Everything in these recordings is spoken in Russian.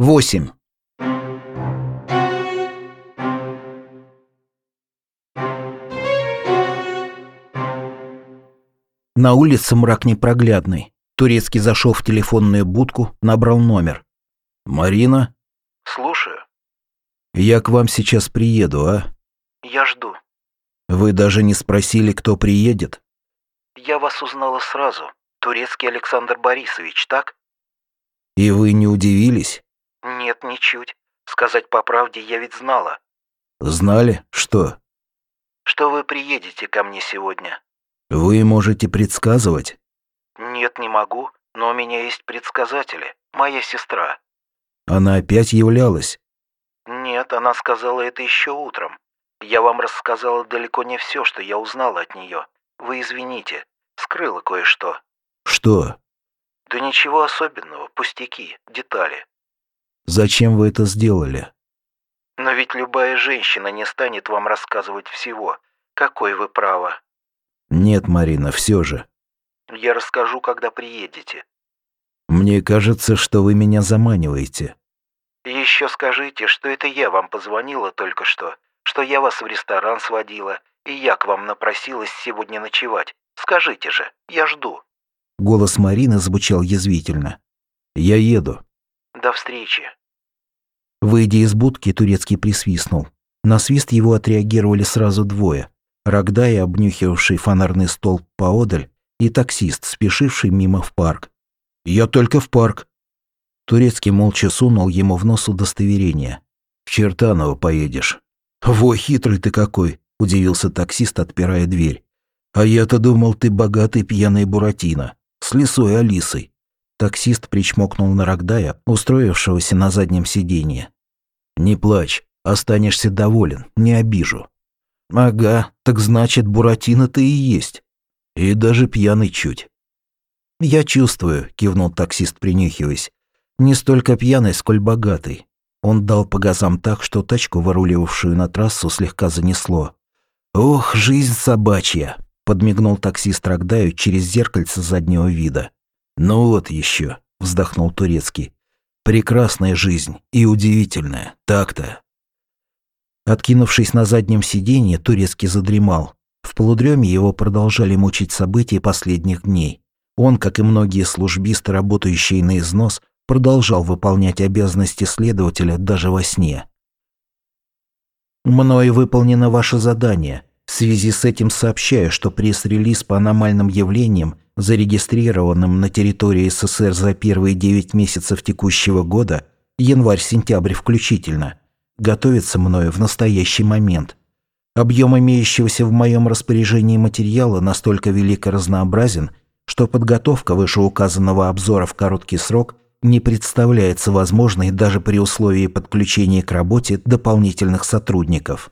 8. На улице мрак непроглядный. Турецкий зашел в телефонную будку, набрал номер. «Марина?» «Слушаю». «Я к вам сейчас приеду, а?» «Я жду». «Вы даже не спросили, кто приедет?» «Я вас узнала сразу. Турецкий Александр Борисович, так?» «И вы не удивились?» «Нет, ничуть. Сказать по правде, я ведь знала». «Знали? Что?» «Что вы приедете ко мне сегодня». «Вы можете предсказывать?» «Нет, не могу, но у меня есть предсказатели. Моя сестра». «Она опять являлась?» «Нет, она сказала это еще утром. Я вам рассказала далеко не все, что я узнала от нее. Вы извините, скрыла кое-что». «Что?» «Да ничего особенного, пустяки, детали». «Зачем вы это сделали?» «Но ведь любая женщина не станет вам рассказывать всего. Какой вы право?» «Нет, Марина, все же». «Я расскажу, когда приедете». «Мне кажется, что вы меня заманиваете». «Еще скажите, что это я вам позвонила только что, что я вас в ресторан сводила, и я к вам напросилась сегодня ночевать. Скажите же, я жду». Голос Марины звучал язвительно. «Я еду». «До встречи». Выйдя из будки, Турецкий присвистнул. На свист его отреагировали сразу двое. Рогдай, обнюхивавший фонарный столб поодаль, и таксист, спешивший мимо в парк. «Я только в парк». Турецкий молча сунул ему в нос удостоверение. «В Чертаново поедешь». «Во, хитрый ты какой!» – удивился таксист, отпирая дверь. «А я-то думал, ты богатый пьяный Буратино. С лисой Алисой». Таксист причмокнул на Рогдая, устроившегося на заднем сиденье. «Не плачь, останешься доволен, не обижу». «Ага, так значит, Буратино ты и есть. И даже пьяный чуть». «Я чувствую», – кивнул таксист, принюхиваясь. «Не столько пьяный, сколь богатый». Он дал по газам так, что тачку, выруливавшую на трассу, слегка занесло. «Ох, жизнь собачья!» – подмигнул таксист Рогдаю через зеркальце заднего вида. «Ну вот еще», – вздохнул Турецкий. «Прекрасная жизнь и удивительная, так-то». Откинувшись на заднем сиденье, Турецкий задремал. В полудреме его продолжали мучить события последних дней. Он, как и многие службисты, работающие на износ, продолжал выполнять обязанности следователя даже во сне. «Мною выполнено ваше задание. В связи с этим сообщаю, что пресс-релиз по аномальным явлениям, зарегистрированным на территории СССР за первые 9 месяцев текущего года, январь-сентябрь включительно, готовится мною в настоящий момент. Объем имеющегося в моем распоряжении материала настолько велик и разнообразен, что подготовка вышеуказанного обзора в короткий срок не представляется возможной даже при условии подключения к работе дополнительных сотрудников.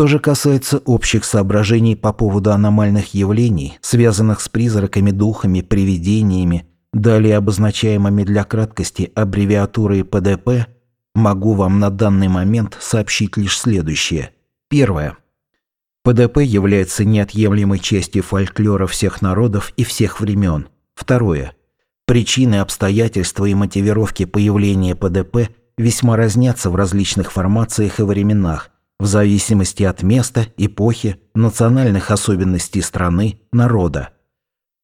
Что же касается общих соображений по поводу аномальных явлений, связанных с призраками, духами, привидениями, далее обозначаемыми для краткости аббревиатурой ПДП, могу вам на данный момент сообщить лишь следующее. Первое. ПДП является неотъемлемой частью фольклора всех народов и всех времен. Второе. Причины, обстоятельства и мотивировки появления ПДП весьма разнятся в различных формациях и временах, в зависимости от места, эпохи, национальных особенностей страны, народа.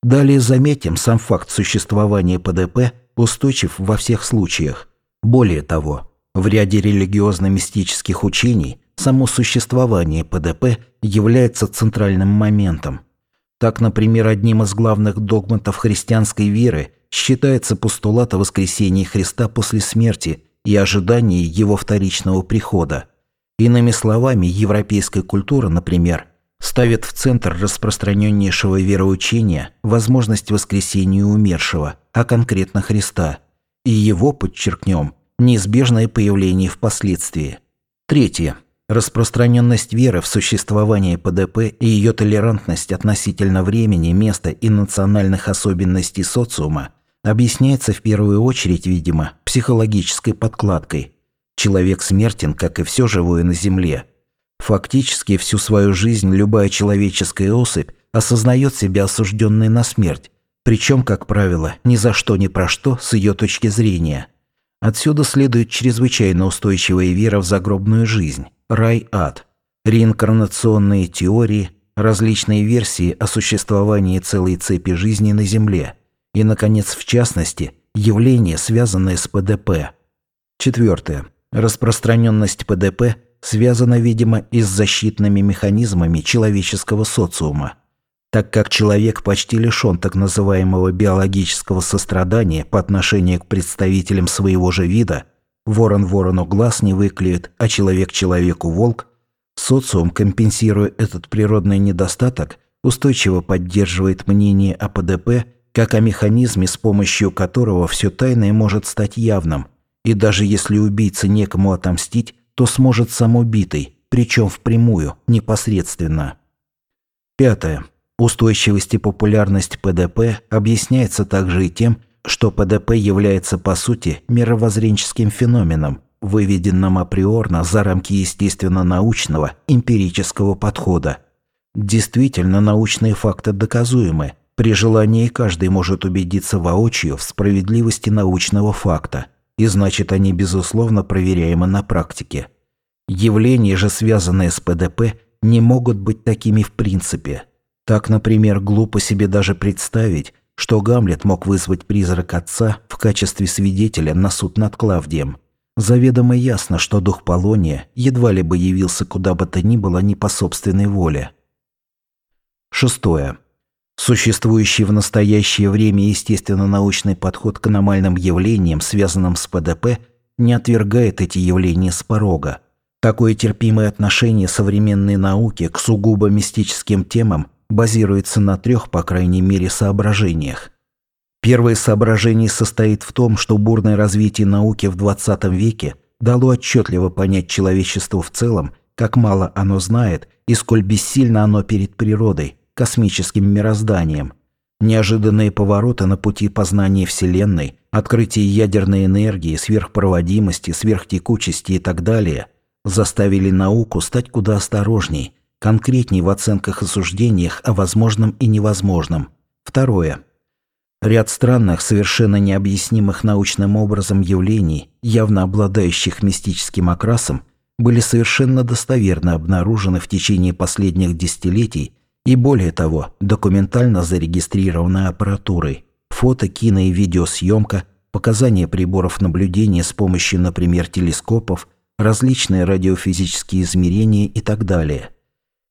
Далее заметим, сам факт существования ПДП устойчив во всех случаях. Более того, в ряде религиозно-мистических учений само существование ПДП является центральным моментом. Так, например, одним из главных догматов христианской веры считается постулат о воскресении Христа после смерти и ожидании его вторичного прихода. Иными словами, европейская культура, например, ставит в центр распространеннейшего вероучения возможность воскресения умершего, а конкретно Христа, и его, подчеркнем, неизбежное появление впоследствии. Третье. Распространенность веры в существование ПДП и ее толерантность относительно времени, места и национальных особенностей социума объясняется в первую очередь, видимо, психологической подкладкой. Человек смертен, как и все живое на Земле. Фактически всю свою жизнь любая человеческая особь осознает себя осужденной на смерть, причем, как правило, ни за что ни про что с ее точки зрения – Отсюда следует чрезвычайно устойчивая вера в загробную жизнь, рай-ад, реинкарнационные теории, различные версии о существовании целой цепи жизни на Земле и, наконец, в частности, явления, связанные с ПДП. Четвертое. Распространенность ПДП связана, видимо, и с защитными механизмами человеческого социума, так как человек почти лишен так называемого биологического сострадания по отношению к представителям своего же вида, ворон ворону глаз не выклюет, а человек человеку волк, социум, компенсируя этот природный недостаток, устойчиво поддерживает мнение о ПДП как о механизме, с помощью которого все тайное может стать явным, и даже если убийце некому отомстить, то сможет сам убитый, причем впрямую, непосредственно. Пятое. Устойчивость и популярность ПДП объясняется также и тем, что ПДП является по сути мировоззренческим феноменом, выведенным априорно за рамки естественно-научного эмпирического подхода. Действительно, научные факты доказуемы. При желании каждый может убедиться воочию в справедливости научного факта – и значит они безусловно проверяемы на практике. Явления же, связанные с ПДП, не могут быть такими в принципе. Так, например, глупо себе даже представить, что Гамлет мог вызвать призрак отца в качестве свидетеля на суд над Клавдием. Заведомо ясно, что дух Полония едва ли бы явился куда бы то ни было не по собственной воле. Шестое. Существующий в настоящее время естественно-научный подход к аномальным явлениям, связанным с ПДП, не отвергает эти явления с порога. Такое терпимое отношение современной науки к сугубо мистическим темам базируется на трех, по крайней мере, соображениях. Первое соображение состоит в том, что бурное развитие науки в 20 веке дало отчетливо понять человечеству в целом, как мало оно знает и сколь бессильно оно перед природой, космическим мирозданием. Неожиданные повороты на пути познания Вселенной, открытие ядерной энергии, сверхпроводимости, сверхтекучести и так далее заставили науку стать куда осторожней, конкретней в оценках и суждениях о возможном и невозможном. Второе. Ряд странных, совершенно необъяснимых научным образом явлений, явно обладающих мистическим окрасом, были совершенно достоверно обнаружены в течение последних десятилетий и более того, документально зарегистрированной аппаратурой, фото, кино и видеосъемка, показания приборов наблюдения с помощью, например, телескопов, различные радиофизические измерения и так далее.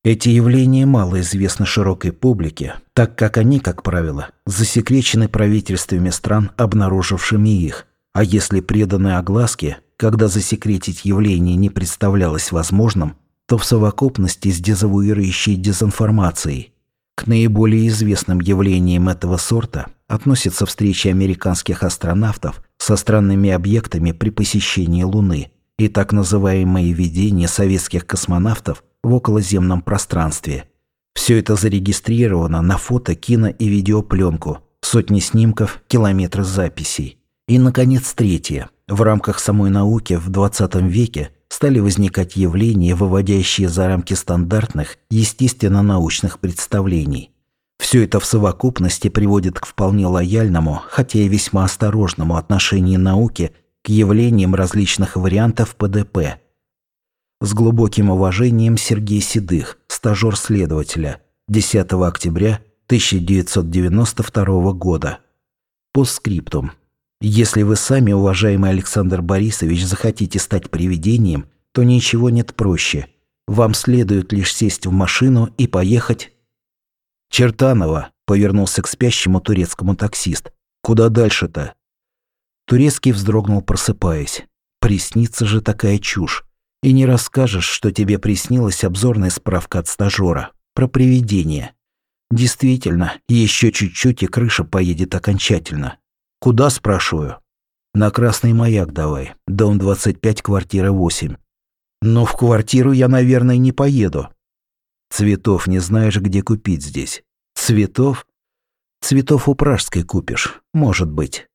Эти явления мало известны широкой публике, так как они, как правило, засекречены правительствами стран, обнаружившими их, а если преданы огласке, когда засекретить явление не представлялось возможным – то в совокупности с дезавуирующей дезинформацией. К наиболее известным явлениям этого сорта относятся встречи американских астронавтов со странными объектами при посещении Луны и так называемые видения советских космонавтов в околоземном пространстве. Все это зарегистрировано на фото, кино и видеопленку, сотни снимков, километры записей. И, наконец, третье. В рамках самой науки в 20 веке стали возникать явления, выводящие за рамки стандартных, естественно-научных представлений. Все это в совокупности приводит к вполне лояльному, хотя и весьма осторожному отношению науки к явлениям различных вариантов ПДП. С глубоким уважением Сергей Седых, стажер следователя, 10 октября 1992 года. Постскриптум. Если вы сами, уважаемый Александр Борисович, захотите стать привидением, то ничего нет проще. Вам следует лишь сесть в машину и поехать... Чертанова, повернулся к спящему турецкому таксист. Куда дальше-то? Турецкий вздрогнул, просыпаясь. Приснится же такая чушь. И не расскажешь, что тебе приснилась обзорная справка от стажера про привидение. Действительно, еще чуть-чуть и крыша поедет окончательно. «Куда?» – спрашиваю. «На Красный маяк давай. Дом 25, квартира 8». «Но в квартиру я, наверное, не поеду». «Цветов не знаешь, где купить здесь». «Цветов?» «Цветов у Пражской купишь, может быть.